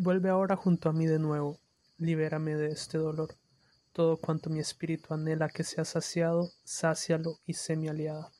Vuelve ahora junto a mí de nuevo, libérame de este dolor. Todo cuanto mi espíritu anhela que sea saciado, sácialo y sé mi aliada.